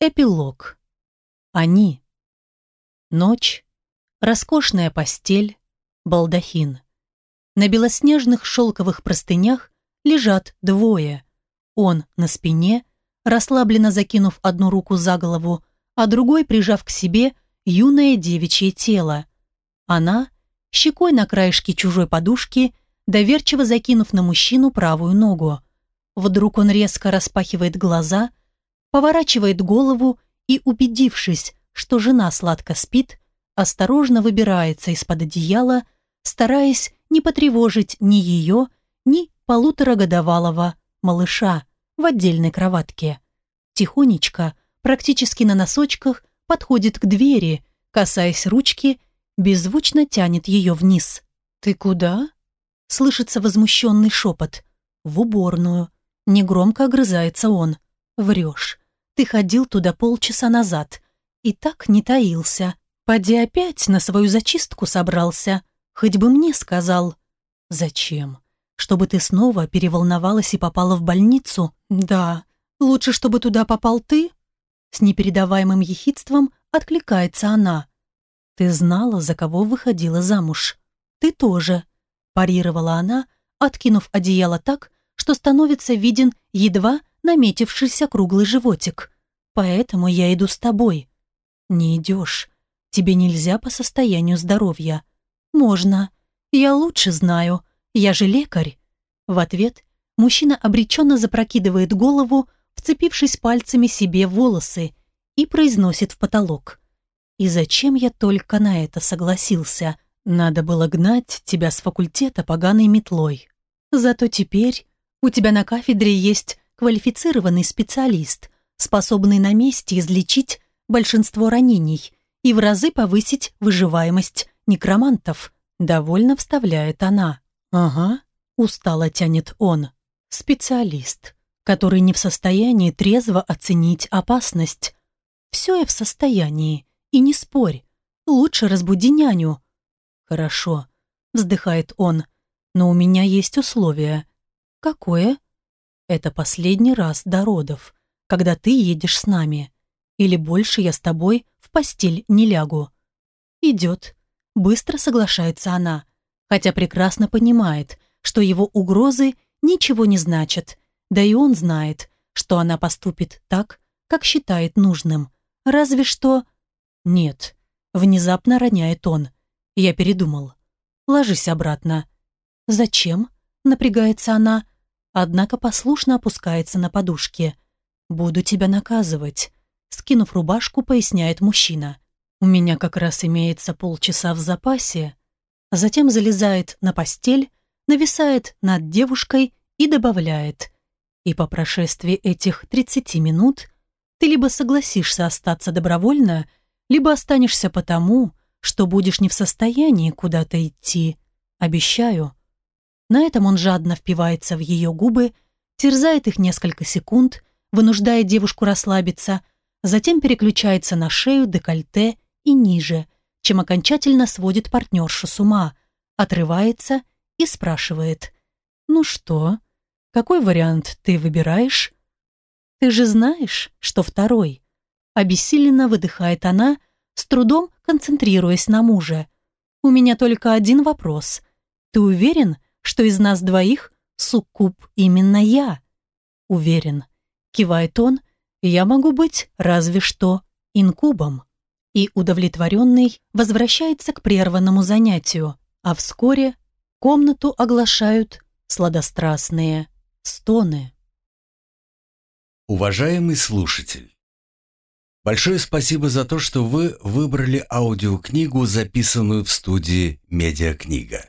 Эпилог. Они. Ночь. Роскошная постель. Балдахин. На белоснежных шелковых простынях лежат двое. Он на спине, расслабленно закинув одну руку за голову, а другой прижав к себе юное девичье тело. Она, щекой на краешке чужой подушки, доверчиво закинув на мужчину правую ногу. Вдруг он резко распахивает глаза, поворачивает голову и, убедившись, что жена сладко спит, осторожно выбирается из-под одеяла, стараясь не потревожить ни ее, ни полуторагодовалого малыша в отдельной кроватке. Тихонечко, практически на носочках, подходит к двери, касаясь ручки, беззвучно тянет ее вниз. «Ты куда?» Слышится возмущенный шепот. «В уборную». Негромко огрызается он. «Врешь. Ты ходил туда полчаса назад. И так не таился. Поди опять на свою зачистку собрался. Хоть бы мне сказал». «Зачем? Чтобы ты снова переволновалась и попала в больницу?» «Да. Лучше, чтобы туда попал ты?» С непередаваемым ехидством откликается она. «Ты знала, за кого выходила замуж. Ты тоже», парировала она, откинув одеяло так, что становится виден едва наметившийся круглый животик. «Поэтому я иду с тобой». «Не идешь. Тебе нельзя по состоянию здоровья». «Можно. Я лучше знаю. Я же лекарь». В ответ мужчина обреченно запрокидывает голову, вцепившись пальцами себе в волосы, и произносит в потолок. «И зачем я только на это согласился?» Надо было гнать тебя с факультета поганой метлой. Зато теперь у тебя на кафедре есть квалифицированный специалист, способный на месте излечить большинство ранений и в разы повысить выживаемость некромантов. Довольно вставляет она. Ага, устало тянет он. Специалист, который не в состоянии трезво оценить опасность. Все я в состоянии, и не спорь. Лучше разбуди няню, «Хорошо», — вздыхает он, — «но у меня есть условие». «Какое?» «Это последний раз до родов, когда ты едешь с нами. Или больше я с тобой в постель не лягу». «Идет», — быстро соглашается она, хотя прекрасно понимает, что его угрозы ничего не значат, да и он знает, что она поступит так, как считает нужным. Разве что... Нет, внезапно роняет он. Я передумал. Ложись обратно. Зачем? Напрягается она, однако послушно опускается на подушке. Буду тебя наказывать. Скинув рубашку, поясняет мужчина. У меня как раз имеется полчаса в запасе. Затем залезает на постель, нависает над девушкой и добавляет. И по прошествии этих 30 минут ты либо согласишься остаться добровольно, либо останешься потому, что будешь не в состоянии куда-то идти. Обещаю». На этом он жадно впивается в ее губы, терзает их несколько секунд, вынуждая девушку расслабиться, затем переключается на шею, декольте и ниже, чем окончательно сводит партнершу с ума, отрывается и спрашивает. «Ну что, какой вариант ты выбираешь?» «Ты же знаешь, что второй?» Обессиленно выдыхает она, с трудом концентрируясь на муже. «У меня только один вопрос. Ты уверен, что из нас двоих суккуб именно я?» «Уверен», — кивает он, «я могу быть разве что инкубом». И удовлетворенный возвращается к прерванному занятию, а вскоре комнату оглашают сладострастные стоны. Уважаемый слушатель! Большое спасибо за то, что вы выбрали аудиокнигу, записанную в студии «Медиакнига».